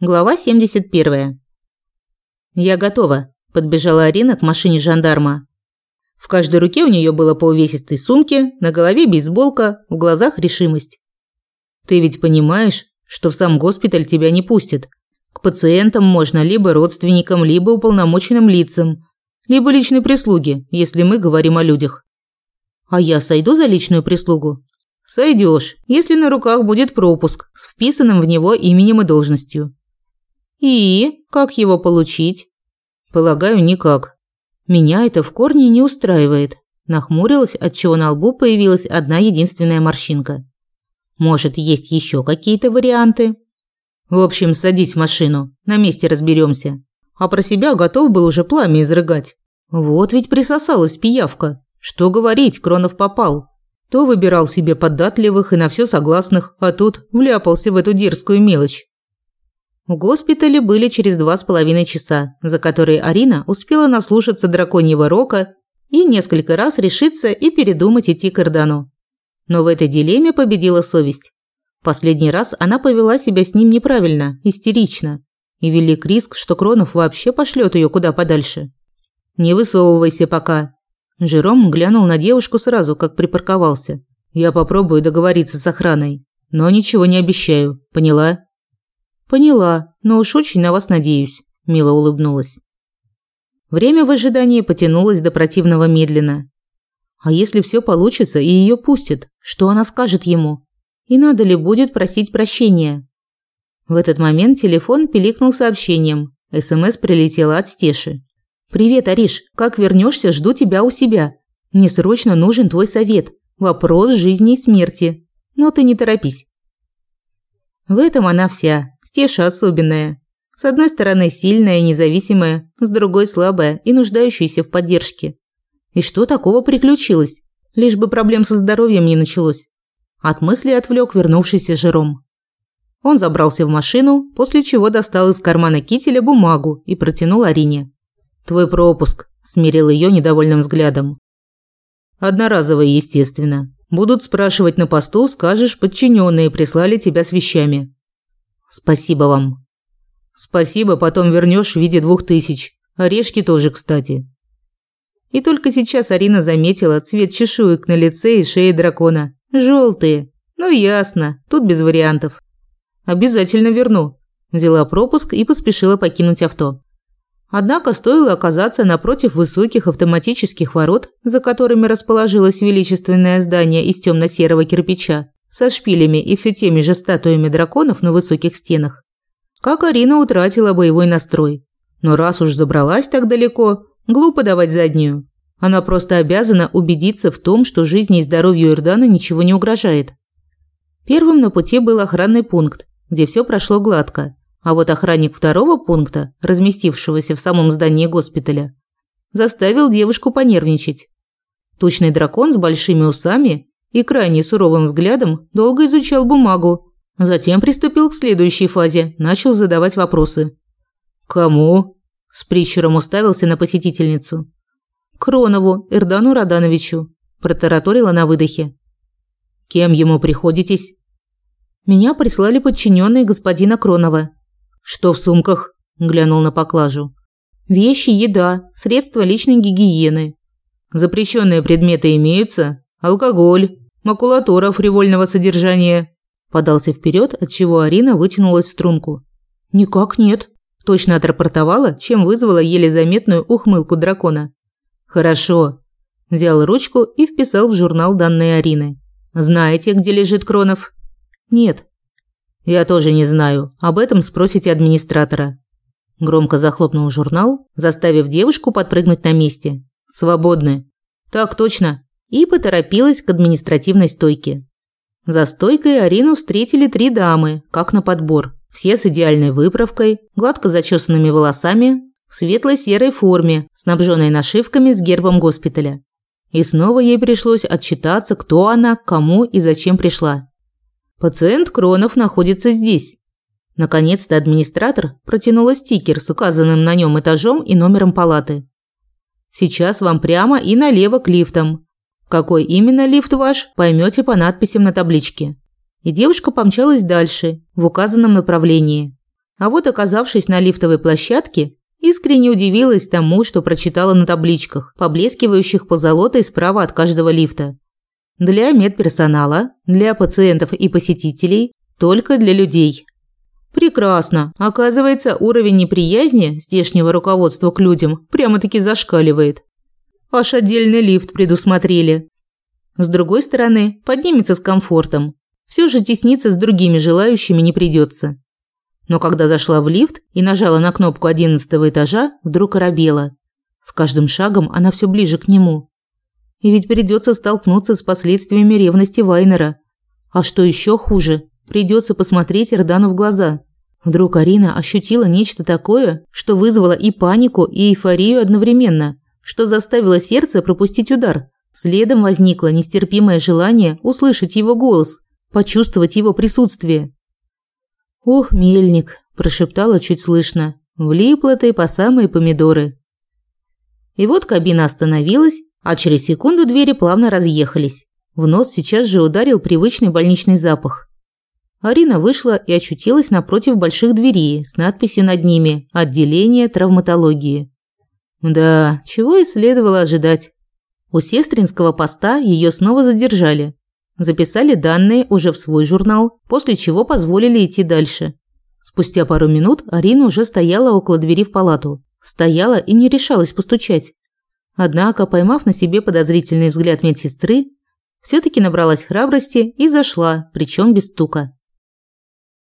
Глава 71. «Я готова», – подбежала Арина к машине жандарма. В каждой руке у нее было по увесистой сумке, на голове бейсболка, в глазах решимость. «Ты ведь понимаешь, что в сам госпиталь тебя не пустят. К пациентам можно либо родственникам, либо уполномоченным лицам, либо личной прислуге, если мы говорим о людях». «А я сойду за личную прислугу?» «Сойдешь, если на руках будет пропуск с вписанным в него именем и должностью». И как его получить? Полагаю, никак. Меня это в корне не устраивает. Нахмурилась, отчего на лбу появилась одна единственная морщинка. Может, есть еще какие-то варианты? В общем, садись в машину, на месте разберемся. А про себя готов был уже пламя изрыгать. Вот ведь присосалась пиявка. Что говорить, Кронов попал. То выбирал себе податливых и на все согласных, а тут вляпался в эту дерзкую мелочь. В госпитале были через два с половиной часа, за которые Арина успела наслушаться драконьего рока и несколько раз решиться и передумать идти к Ирдану. Но в этой дилемме победила совесть. Последний раз она повела себя с ним неправильно, истерично. И велик риск, что Кронов вообще пошлет ее куда подальше. «Не высовывайся пока». Жером глянул на девушку сразу, как припарковался. «Я попробую договориться с охраной, но ничего не обещаю, поняла?» Поняла, но уж очень на вас надеюсь, мило улыбнулась. Время в ожидании потянулось до противного медленно. А если все получится и ее пустят, что она скажет ему? И надо ли будет просить прощения? В этот момент телефон пиликнул сообщением. СМС прилетела от Стеши. «Привет, Ариш. Как вернешься, жду тебя у себя. Мне срочно нужен твой совет. Вопрос жизни и смерти. Но ты не торопись». В этом она вся. Стеша особенная. С одной стороны сильная и независимая, с другой слабая и нуждающаяся в поддержке. И что такого приключилось? Лишь бы проблем со здоровьем не началось. От мысли отвлек вернувшийся Жером. Он забрался в машину, после чего достал из кармана кителя бумагу и протянул Арине. «Твой пропуск», – смирил ее недовольным взглядом. «Одноразовый, естественно. Будут спрашивать на посту, скажешь, подчиненные прислали тебя с вещами. Спасибо вам. Спасибо, потом вернешь в виде двух тысяч. Орешки тоже, кстати. И только сейчас Арина заметила цвет чешуек на лице и шее дракона. Желтые. Ну ясно, тут без вариантов. Обязательно верну. Взяла пропуск и поспешила покинуть авто. Однако стоило оказаться напротив высоких автоматических ворот, за которыми расположилось величественное здание из темно-серого кирпича, со шпилями и все теми же статуями драконов на высоких стенах. Как Арина утратила боевой настрой. Но раз уж забралась так далеко, глупо давать заднюю. Она просто обязана убедиться в том, что жизни и здоровью Ирдана ничего не угрожает. Первым на пути был охранный пункт, где все прошло гладко. А вот охранник второго пункта, разместившегося в самом здании госпиталя, заставил девушку понервничать. Тучный дракон с большими усами и крайне суровым взглядом долго изучал бумагу. Затем приступил к следующей фазе, начал задавать вопросы. «Кому?» – с прищуром уставился на посетительницу. «Кронову, Эрдану Радановичу», – протараторила на выдохе. «Кем ему приходитесь?» «Меня прислали подчиненные господина Кронова». «Что в сумках?» – глянул на поклажу. «Вещи, еда, средства личной гигиены». «Запрещенные предметы имеются? Алкоголь, макулатура фривольного содержания. Подался вперед, от чего Арина вытянулась в струнку. Никак нет, точно отрапортовала, чем вызвала еле заметную ухмылку дракона. Хорошо. Взял ручку и вписал в журнал данные Арины. Знаете, где лежит Кронов? Нет. Я тоже не знаю. Об этом спросите администратора. Громко захлопнул журнал, заставив девушку подпрыгнуть на месте. Свободны. Так точно и поторопилась к административной стойке. За стойкой Арину встретили три дамы, как на подбор. Все с идеальной выправкой, гладко зачесанными волосами, в светло-серой форме, снабженной нашивками с гербом госпиталя. И снова ей пришлось отчитаться, кто она, кому и зачем пришла. Пациент Кронов находится здесь. Наконец-то администратор протянула стикер с указанным на нем этажом и номером палаты. Сейчас вам прямо и налево к лифтам. Какой именно лифт ваш, поймете по надписям на табличке. И девушка помчалась дальше, в указанном направлении. А вот оказавшись на лифтовой площадке, искренне удивилась тому, что прочитала на табличках, поблескивающих позолотой справа от каждого лифта. Для медперсонала, для пациентов и посетителей, только для людей. Прекрасно. Оказывается, уровень неприязни здешнего руководства к людям прямо-таки зашкаливает. Аж отдельный лифт предусмотрели. С другой стороны, поднимется с комфортом. Все же тесниться с другими желающими не придется. Но когда зашла в лифт и нажала на кнопку одиннадцатого этажа, вдруг оробела. С каждым шагом она все ближе к нему. И ведь придется столкнуться с последствиями ревности Вайнера. А что еще хуже, придется посмотреть Эрдану в глаза. Вдруг Арина ощутила нечто такое, что вызвало и панику, и эйфорию одновременно, что заставило сердце пропустить удар. Следом возникло нестерпимое желание услышать его голос, почувствовать его присутствие. «Ох, мельник», – прошептала чуть слышно, – «влипла ты по самые помидоры». И вот кабина остановилась, а через секунду двери плавно разъехались. В нос сейчас же ударил привычный больничный запах. Арина вышла и очутилась напротив больших дверей с надписью над ними «Отделение травматологии». Да, чего и следовало ожидать. У сестринского поста ее снова задержали. Записали данные уже в свой журнал, после чего позволили идти дальше. Спустя пару минут Арина уже стояла около двери в палату. Стояла и не решалась постучать. Однако, поймав на себе подозрительный взгляд медсестры, все таки набралась храбрости и зашла, причем без стука.